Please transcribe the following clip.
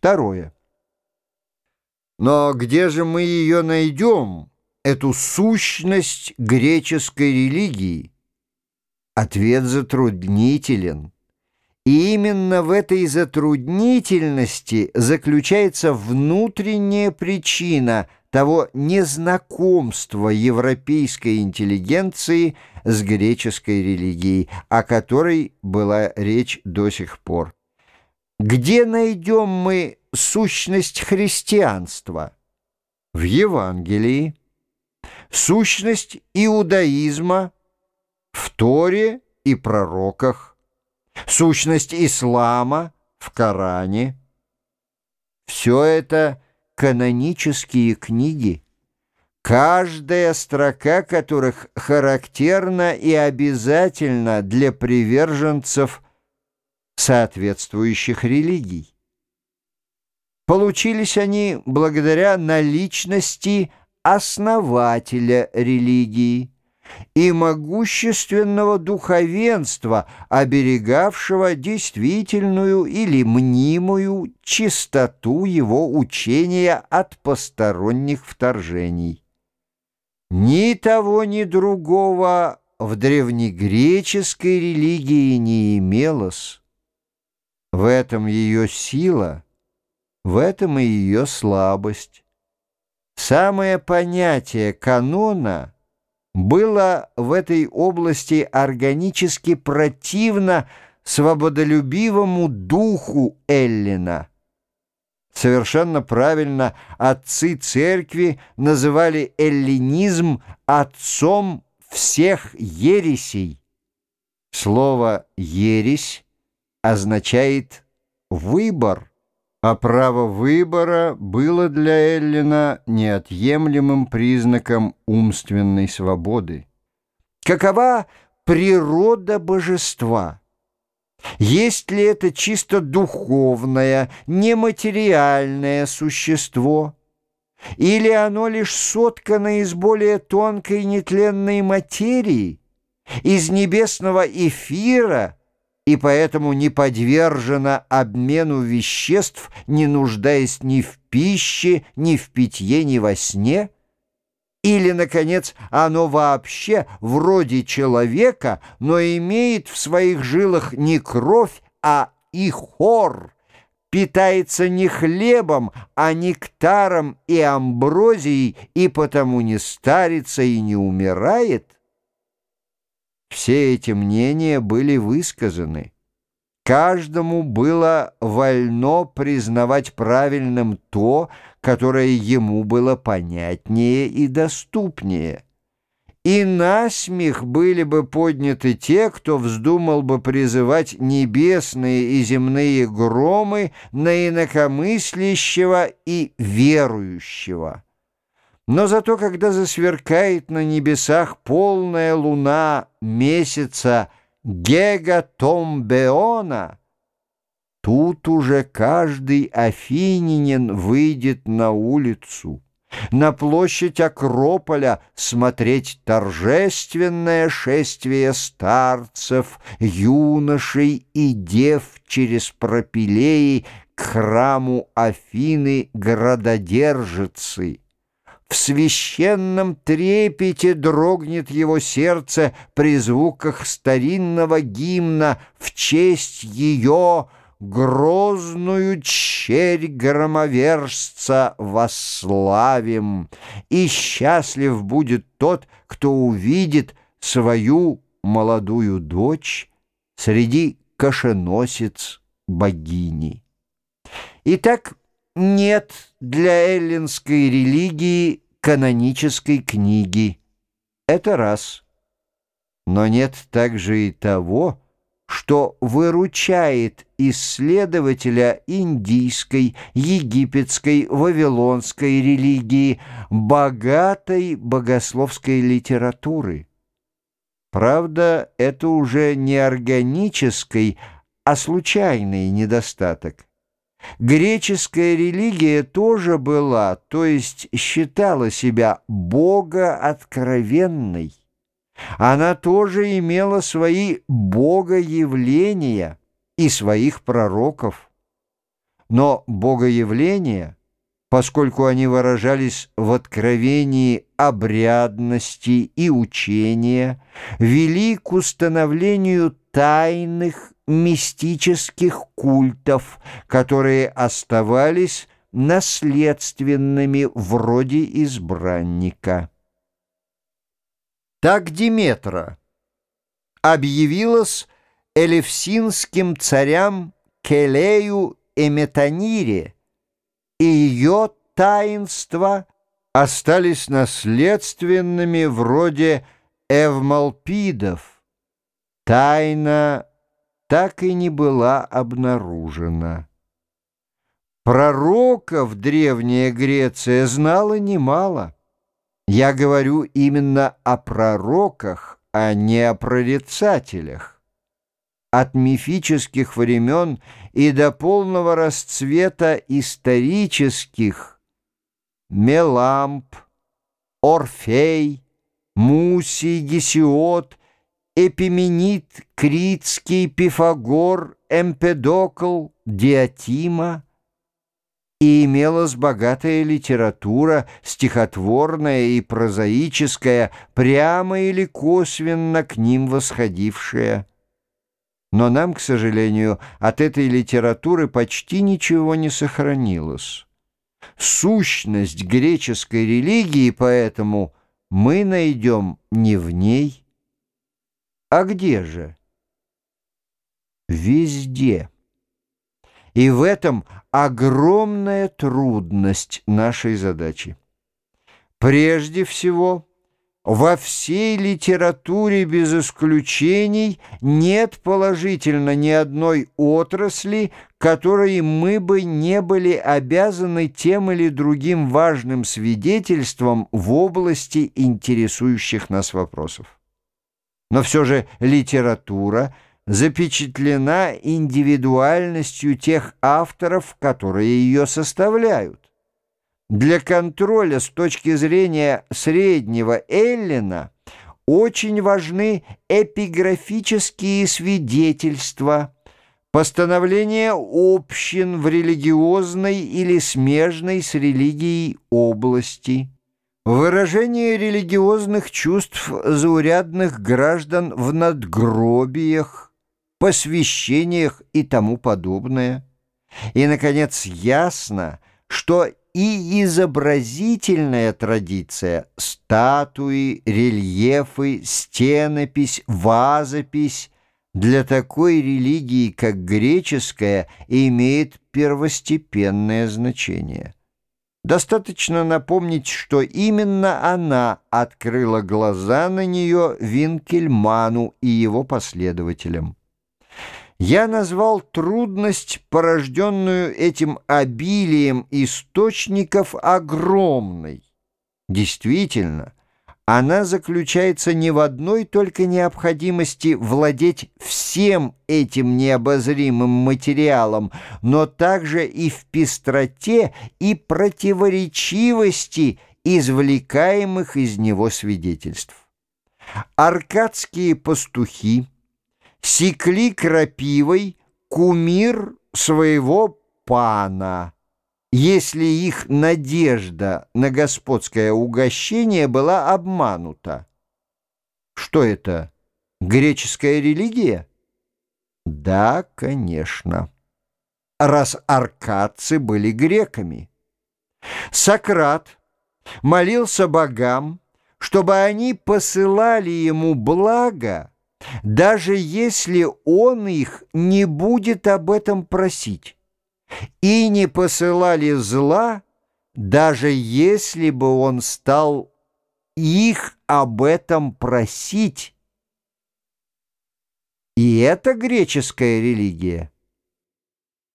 Второе. Но где же мы ее найдем, эту сущность греческой религии? Ответ затруднителен. И именно в этой затруднительности заключается внутренняя причина того незнакомства европейской интеллигенции с греческой религией, о которой была речь до сих пор. Где найдем мы сущность христианства? В Евангелии. Сущность иудаизма в Торе и пророках сущность ислама в Коране. Все это канонические книги, каждая строка которых характерна и обязательна для приверженцев соответствующих религий. Получились они благодаря наличности основателя религии, и могущественного духовенства, оберегавшего действительную или мнимую чистоту его учения от посторонних вторжений. Ни того, ни другого в древнегреческой религии не имелось. В этом ее сила, в этом и ее слабость. Самое понятие канона — было в этой области органически противно свободолюбивому духу Эллина. Совершенно правильно отцы церкви называли эллинизм отцом всех ересей. Слово «ересь» означает «выбор». А право выбора было для Эллина неотъемлемым признаком умственной свободы. Какова природа божества? Есть ли это чисто духовное, нематериальное существо? Или оно лишь соткано из более тонкой нетленной материи, из небесного эфира – и поэтому не подвержена обмену веществ, не нуждаясь ни в пище, ни в питье, ни во сне? Или, наконец, оно вообще вроде человека, но имеет в своих жилах не кровь, а и хор, питается не хлебом, а нектаром и амброзией, и потому не старится и не умирает? Все эти мнения были высказаны. Каждому было вольно признавать правильным то, которое ему было понятнее и доступнее. И насмех были бы подняты те, кто вздумал бы призывать небесные и земные громы на инакомыслящего и верующего. Но зато, когда засверкает на небесах полная луна месяца Гегатомбеона, тут уже каждый афининин выйдет на улицу, на площадь Акрополя смотреть торжественное шествие старцев, юношей и дев через пропилеи к храму Афины градодержицы. В священном трепете дрогнет его сердце при звуках старинного гимна в честь ее грозную черь громовержца восславим, и счастлив будет тот, кто увидит свою молодую дочь среди кошеносец богини. Итак, нет для эллинской религии канонической книги. Это раз. Но нет также и того, что выручает исследователя индийской, египетской, вавилонской религии, богатой богословской литературы. Правда, это уже не органический, а случайный недостаток. Греческая религия тоже была, то есть считала себя богооткровенной. Она тоже имела свои богоявления и своих пророков. но богоявления, поскольку они выражались в откровении обрядности и учения, вели к установлению тайных мистических культов, которые оставались наследственными вроде избранника. Так Диметра объявилась элевсинским царям Келею и Метанире, и ее таинства остались наследственными вроде эвмалпидов. Тайна так и не была обнаружена. Пророков древняя Греция знала немало. Я говорю именно о пророках, а не о прорицателях. От мифических времен и до полного расцвета исторических Меламп, Орфей, Мусий, Гесиод, Эпименит, Критский, Пифагор, Эмпедокл, Диатима — и имелась богатая литература, стихотворная и прозаическая, прямо или косвенно к ним восходившая. Но нам, к сожалению, от этой литературы почти ничего не сохранилось. Сущность греческой религии поэтому мы найдем не в ней, а где же? Везде. И в этом огромная трудность нашей задачи. Прежде всего, во всей литературе без исключений нет положительно ни одной отрасли, которой мы бы не были обязаны тем или другим важным свидетельством в области интересующих нас вопросов. Но все же литература – запечатлена индивидуальностью тех авторов, которые ее составляют. Для контроля с точки зрения среднего Эллина очень важны эпиграфические свидетельства, постановления общин в религиозной или смежной с религией области, выражение религиозных чувств заурядных граждан в надгробиях, посвящениях и тому подобное. И, наконец, ясно, что и изобразительная традиция, статуи, рельефы, стенопись, вазопись для такой религии, как греческая, имеет первостепенное значение. Достаточно напомнить, что именно она открыла глаза на нее Винкельману и его последователям. Я назвал трудность, порожденную этим обилием источников, огромной. Действительно, она заключается не в одной только необходимости владеть всем этим необозримым материалом, но также и в пестроте и противоречивости извлекаемых из него свидетельств. Аркадские пастухи – секли крапивой кумир своего пана, если их надежда на господское угощение была обманута. Что это, греческая религия? Да, конечно. Раз аркадцы были греками. Сократ молился богам, чтобы они посылали ему благо, даже если он их не будет об этом просить, и не посылали зла, даже если бы он стал их об этом просить. И это греческая религия.